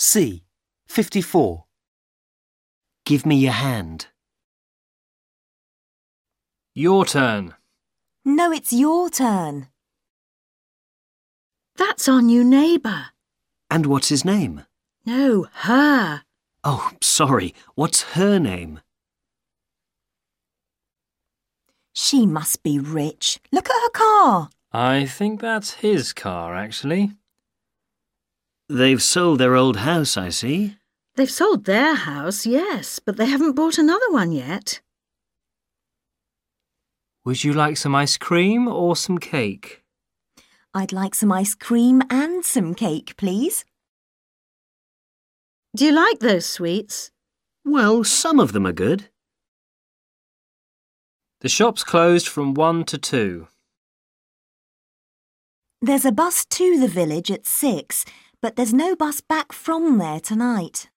C. 54. Give me your hand. Your turn. No, it's your turn. That's our new neighbour. And what's his name? No, her. Oh, sorry. What's her name? She must be rich. Look at her car. I think that's his car, actually. They've sold their old house, I see. They've sold their house, yes, but they haven't bought another one yet. Would you like some ice cream or some cake? I'd like some ice cream and some cake, please. Do you like those sweets? Well, some of them are good. The shop's closed from 1 to 2. There's a bus to the village at six, but there's no bus back from there tonight.